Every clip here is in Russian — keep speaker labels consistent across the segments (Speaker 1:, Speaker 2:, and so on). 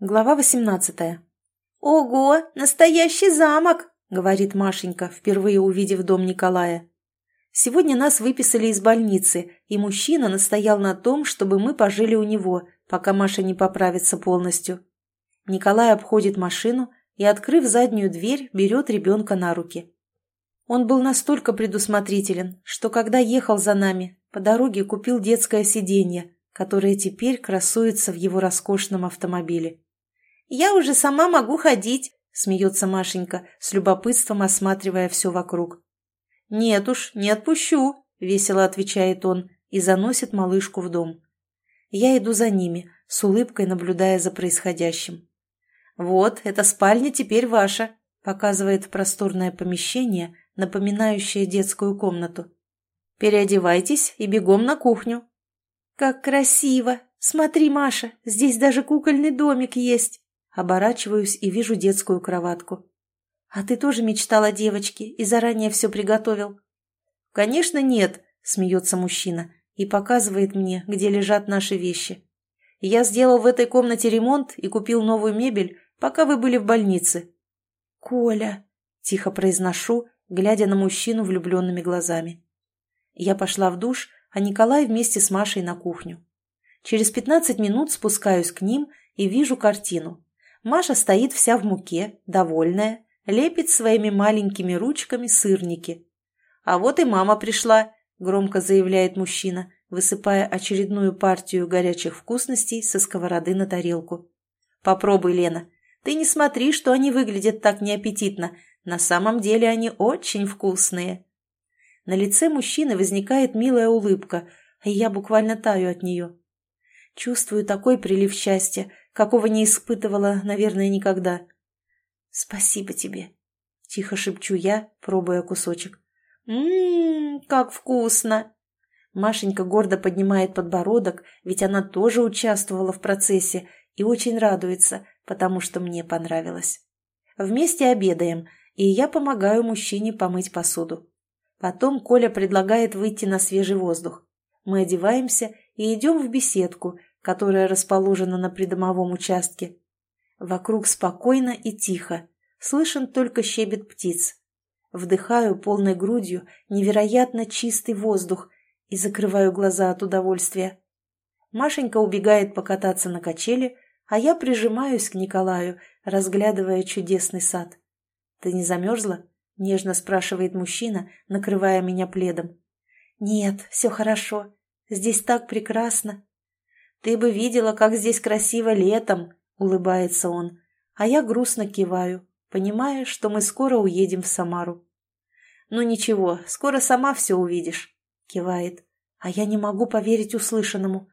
Speaker 1: Глава восемнадцатая. «Ого, настоящий замок!» — говорит Машенька, впервые увидев дом Николая. Сегодня нас выписали из больницы, и мужчина настоял на том, чтобы мы пожили у него, пока Маша не поправится полностью. Николай обходит машину и, открыв заднюю дверь, берет ребенка на руки. Он был настолько предусмотрителен, что когда ехал за нами, по дороге купил детское сиденье, которое теперь красуется в его роскошном автомобиле. «Я уже сама могу ходить», — смеется Машенька, с любопытством осматривая все вокруг. «Нет уж, не отпущу», — весело отвечает он и заносит малышку в дом. Я иду за ними, с улыбкой наблюдая за происходящим. «Вот, эта спальня теперь ваша», — показывает просторное помещение, напоминающее детскую комнату. «Переодевайтесь и бегом на кухню». «Как красиво! Смотри, Маша, здесь даже кукольный домик есть!» Оборачиваюсь и вижу детскую кроватку. «А ты тоже мечтал о девочке и заранее все приготовил?» «Конечно нет», — смеется мужчина и показывает мне, где лежат наши вещи. «Я сделал в этой комнате ремонт и купил новую мебель, пока вы были в больнице». «Коля», — тихо произношу, глядя на мужчину влюбленными глазами. Я пошла в душ, а Николай вместе с Машей на кухню. Через пятнадцать минут спускаюсь к ним и вижу картину. Маша стоит вся в муке, довольная, лепит своими маленькими ручками сырники. «А вот и мама пришла», — громко заявляет мужчина, высыпая очередную партию горячих вкусностей со сковороды на тарелку. «Попробуй, Лена. Ты не смотри, что они выглядят так неаппетитно. На самом деле они очень вкусные». На лице мужчины возникает милая улыбка, и я буквально таю от нее. Чувствую такой прилив счастья, какого не испытывала, наверное, никогда. «Спасибо тебе», — тихо шепчу я, пробуя кусочек. «Ммм, как вкусно!» Машенька гордо поднимает подбородок, ведь она тоже участвовала в процессе и очень радуется, потому что мне понравилось. Вместе обедаем, и я помогаю мужчине помыть посуду. Потом Коля предлагает выйти на свежий воздух. Мы одеваемся и идем в беседку, которая расположена на придомовом участке. Вокруг спокойно и тихо, слышен только щебет птиц. Вдыхаю полной грудью невероятно чистый воздух и закрываю глаза от удовольствия. Машенька убегает покататься на качели, а я прижимаюсь к Николаю, разглядывая чудесный сад. «Ты не замерзла?» — нежно спрашивает мужчина, накрывая меня пледом. «Нет, все хорошо. Здесь так прекрасно. Ты бы видела, как здесь красиво летом, улыбается он, а я грустно киваю, понимая, что мы скоро уедем в Самару. Ну ничего, скоро сама все увидишь, кивает, а я не могу поверить услышанному.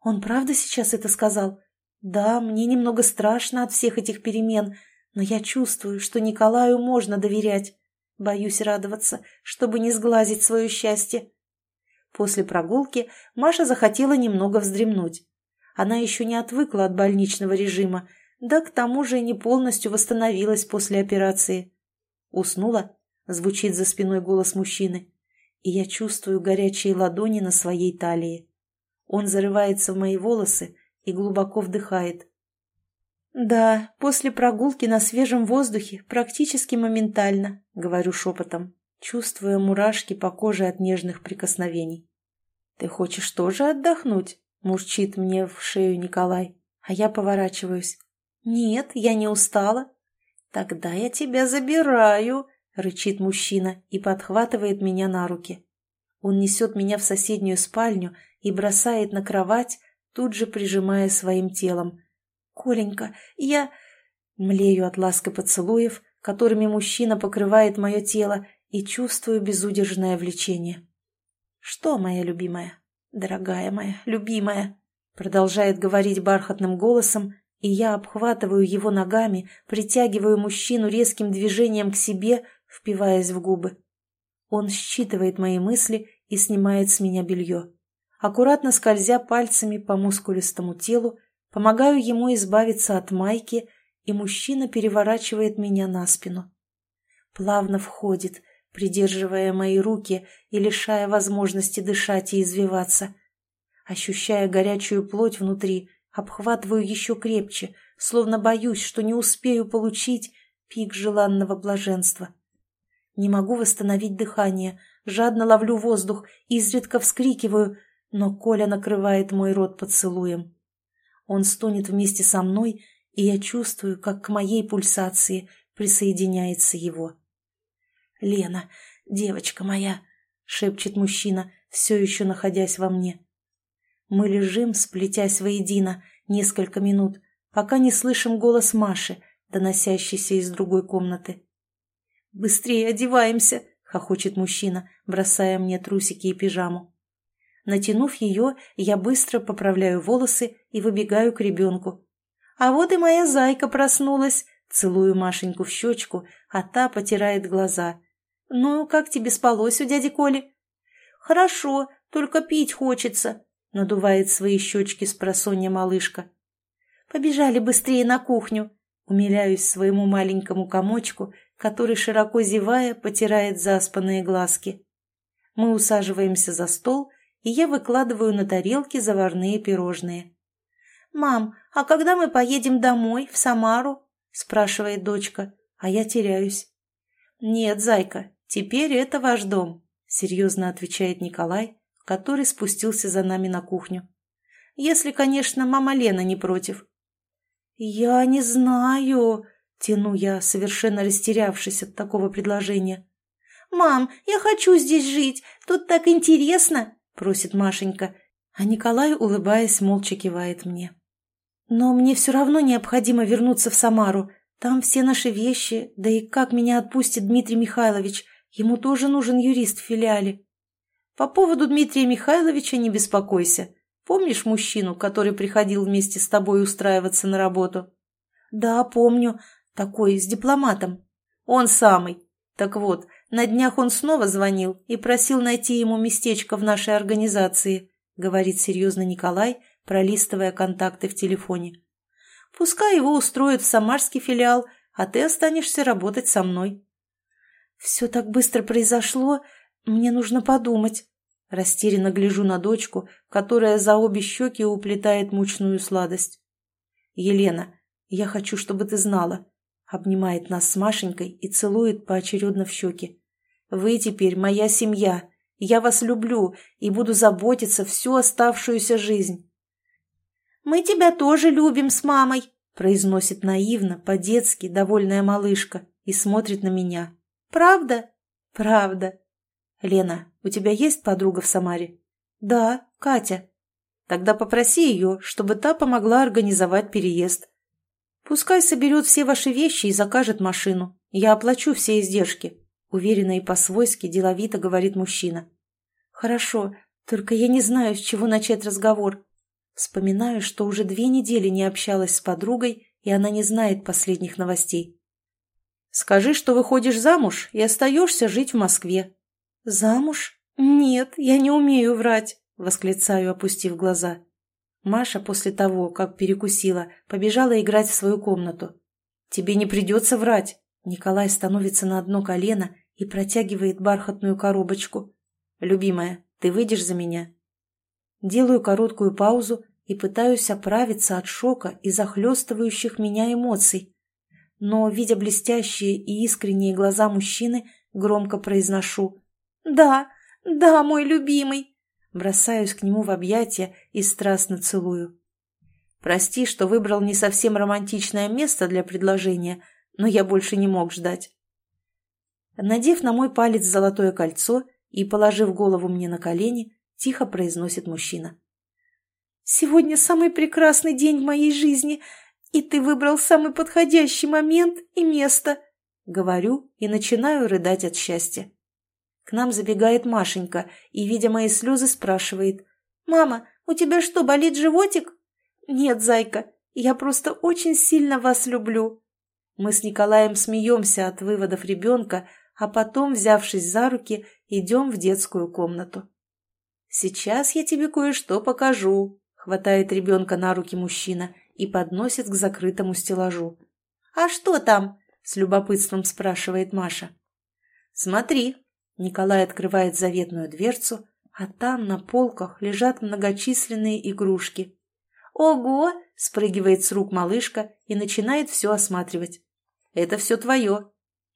Speaker 1: Он правда сейчас это сказал? Да, мне немного страшно от всех этих перемен, но я чувствую, что Николаю можно доверять. Боюсь радоваться, чтобы не сглазить свое счастье. После прогулки Маша захотела немного вздремнуть. Она еще не отвыкла от больничного режима, да к тому же не полностью восстановилась после операции. «Уснула?» — звучит за спиной голос мужчины, и я чувствую горячие ладони на своей талии. Он зарывается в мои волосы и глубоко вдыхает. «Да, после прогулки на свежем воздухе практически моментально», — говорю шепотом чувствуя мурашки по коже от нежных прикосновений. «Ты хочешь тоже отдохнуть?» — мурчит мне в шею Николай, а я поворачиваюсь. «Нет, я не устала». «Тогда я тебя забираю», — рычит мужчина и подхватывает меня на руки. Он несет меня в соседнюю спальню и бросает на кровать, тут же прижимая своим телом. «Коленька, я...» Млею от ласки поцелуев, которыми мужчина покрывает мое тело, и чувствую безудержное влечение. «Что, моя любимая, дорогая моя, любимая?» продолжает говорить бархатным голосом, и я обхватываю его ногами, притягиваю мужчину резким движением к себе, впиваясь в губы. Он считывает мои мысли и снимает с меня белье. Аккуратно скользя пальцами по мускулистому телу, помогаю ему избавиться от майки, и мужчина переворачивает меня на спину. Плавно входит, придерживая мои руки и лишая возможности дышать и извиваться. Ощущая горячую плоть внутри, Обхватываю еще крепче, словно боюсь, что не успею получить пик желанного блаженства. Не могу восстановить дыхание, жадно ловлю воздух, изредка вскрикиваю, но Коля накрывает мой рот поцелуем. Он стонет вместе со мной, и я чувствую, как к моей пульсации присоединяется его. «Лена, девочка моя!» — шепчет мужчина, все еще находясь во мне. Мы лежим, сплетясь воедино, несколько минут, пока не слышим голос Маши, доносящийся из другой комнаты. «Быстрее одеваемся!» — хохочет мужчина, бросая мне трусики и пижаму. Натянув ее, я быстро поправляю волосы и выбегаю к ребенку. «А вот и моя зайка проснулась!» Целую Машеньку в щечку, а та потирает глаза. «Ну, как тебе спалось у дяди Коли?» «Хорошо, только пить хочется», — надувает свои щечки с просонья малышка. «Побежали быстрее на кухню», — умиляюсь своему маленькому комочку, который, широко зевая, потирает заспанные глазки. Мы усаживаемся за стол, и я выкладываю на тарелки заварные пирожные. «Мам, а когда мы поедем домой, в Самару?» – спрашивает дочка, а я теряюсь. «Нет, зайка, теперь это ваш дом», – серьезно отвечает Николай, который спустился за нами на кухню. «Если, конечно, мама Лена не против». «Я не знаю», – тяну я, совершенно растерявшись от такого предложения. «Мам, я хочу здесь жить, тут так интересно», – просит Машенька, а Николай, улыбаясь, молча кивает мне. Но мне все равно необходимо вернуться в Самару. Там все наши вещи, да и как меня отпустит Дмитрий Михайлович? Ему тоже нужен юрист в филиале. По поводу Дмитрия Михайловича не беспокойся. Помнишь мужчину, который приходил вместе с тобой устраиваться на работу? Да, помню. Такой, с дипломатом. Он самый. Так вот, на днях он снова звонил и просил найти ему местечко в нашей организации, говорит серьезно Николай, пролистывая контакты в телефоне. «Пускай его устроят в самарский филиал, а ты останешься работать со мной». «Все так быстро произошло, мне нужно подумать». Растерянно гляжу на дочку, которая за обе щеки уплетает мучную сладость. «Елена, я хочу, чтобы ты знала», — обнимает нас с Машенькой и целует поочередно в щеки. «Вы теперь моя семья. Я вас люблю и буду заботиться всю оставшуюся жизнь. «Мы тебя тоже любим с мамой», — произносит наивно, по-детски, довольная малышка и смотрит на меня. «Правда?» «Правда». «Лена, у тебя есть подруга в Самаре?» «Да, Катя». «Тогда попроси ее, чтобы та помогла организовать переезд. Пускай соберет все ваши вещи и закажет машину. Я оплачу все издержки», — уверенно и по-свойски деловито говорит мужчина. «Хорошо, только я не знаю, с чего начать разговор. Вспоминаю, что уже две недели не общалась с подругой, и она не знает последних новостей. «Скажи, что выходишь замуж и остаешься жить в Москве». «Замуж? Нет, я не умею врать», — восклицаю, опустив глаза. Маша после того, как перекусила, побежала играть в свою комнату. «Тебе не придется врать». Николай становится на одно колено и протягивает бархатную коробочку. «Любимая, ты выйдешь за меня?» Делаю короткую паузу и пытаюсь оправиться от шока и захлестывающих меня эмоций. Но, видя блестящие и искренние глаза мужчины, громко произношу «Да, да, мой любимый!» Бросаюсь к нему в объятия и страстно целую. Прости, что выбрал не совсем романтичное место для предложения, но я больше не мог ждать. Надев на мой палец золотое кольцо и положив голову мне на колени, — тихо произносит мужчина. «Сегодня самый прекрасный день в моей жизни, и ты выбрал самый подходящий момент и место», — говорю и начинаю рыдать от счастья. К нам забегает Машенька и, видя мои слезы, спрашивает. «Мама, у тебя что, болит животик?» «Нет, зайка, я просто очень сильно вас люблю». Мы с Николаем смеемся от выводов ребенка, а потом, взявшись за руки, идем в детскую комнату. «Сейчас я тебе кое-что покажу», — хватает ребенка на руки мужчина и подносит к закрытому стеллажу. «А что там?» — с любопытством спрашивает Маша. «Смотри», — Николай открывает заветную дверцу, а там на полках лежат многочисленные игрушки. «Ого! спрыгивает с рук малышка и начинает все осматривать. «Это все твое».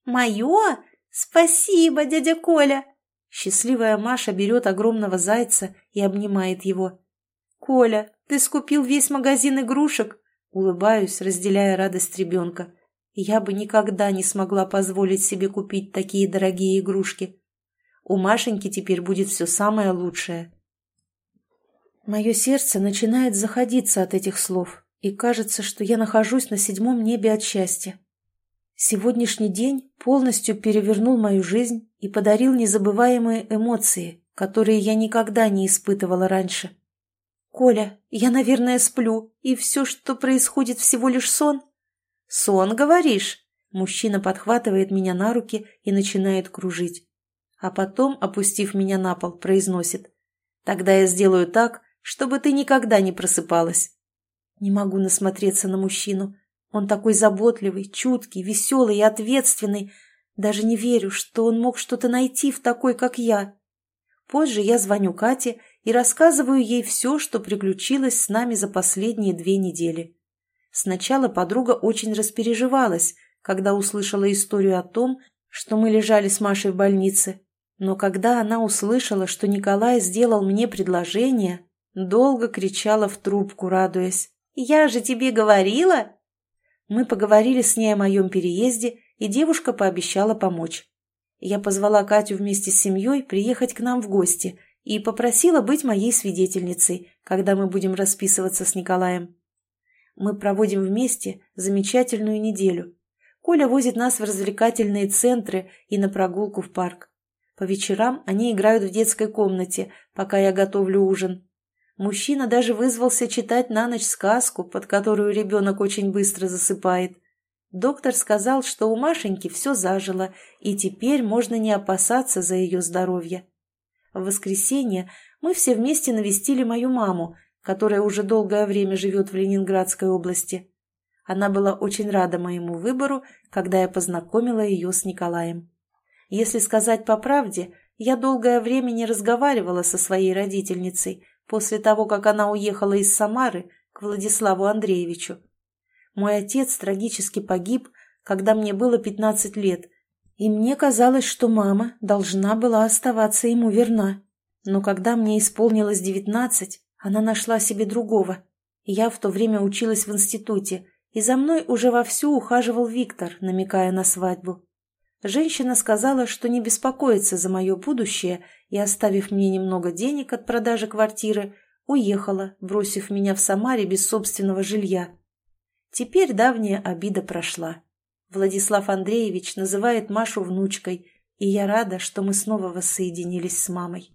Speaker 1: «Мое? Спасибо, дядя Коля!» Счастливая Маша берет огромного зайца и обнимает его. «Коля, ты скупил весь магазин игрушек?» Улыбаюсь, разделяя радость ребенка. Я бы никогда не смогла позволить себе купить такие дорогие игрушки. У Машеньки теперь будет все самое лучшее. Мое сердце начинает заходиться от этих слов, и кажется, что я нахожусь на седьмом небе от счастья. Сегодняшний день полностью перевернул мою жизнь и подарил незабываемые эмоции, которые я никогда не испытывала раньше. «Коля, я, наверное, сплю, и все, что происходит, всего лишь сон?» «Сон, говоришь?» Мужчина подхватывает меня на руки и начинает кружить. А потом, опустив меня на пол, произносит. «Тогда я сделаю так, чтобы ты никогда не просыпалась. Не могу насмотреться на мужчину. Он такой заботливый, чуткий, веселый и ответственный. Даже не верю, что он мог что-то найти в такой, как я. Позже я звоню Кате и рассказываю ей все, что приключилось с нами за последние две недели. Сначала подруга очень распереживалась, когда услышала историю о том, что мы лежали с Машей в больнице. Но когда она услышала, что Николай сделал мне предложение, Долго кричала в трубку, радуясь. «Я же тебе говорила!» Мы поговорили с ней о моем переезде, и девушка пообещала помочь. Я позвала Катю вместе с семьей приехать к нам в гости и попросила быть моей свидетельницей, когда мы будем расписываться с Николаем. Мы проводим вместе замечательную неделю. Коля возит нас в развлекательные центры и на прогулку в парк. По вечерам они играют в детской комнате, пока я готовлю ужин. Мужчина даже вызвался читать на ночь сказку, под которую ребенок очень быстро засыпает. Доктор сказал, что у Машеньки все зажило, и теперь можно не опасаться за ее здоровье. В воскресенье мы все вместе навестили мою маму, которая уже долгое время живет в Ленинградской области. Она была очень рада моему выбору, когда я познакомила ее с Николаем. Если сказать по правде, я долгое время не разговаривала со своей родительницей, после того, как она уехала из Самары к Владиславу Андреевичу. Мой отец трагически погиб, когда мне было 15 лет, и мне казалось, что мама должна была оставаться ему верна. Но когда мне исполнилось 19, она нашла себе другого. Я в то время училась в институте, и за мной уже вовсю ухаживал Виктор, намекая на свадьбу. Женщина сказала, что не беспокоится за мое будущее и, оставив мне немного денег от продажи квартиры, уехала, бросив меня в Самаре без собственного жилья. Теперь давняя обида прошла. Владислав Андреевич называет Машу внучкой, и я рада, что мы снова воссоединились с мамой.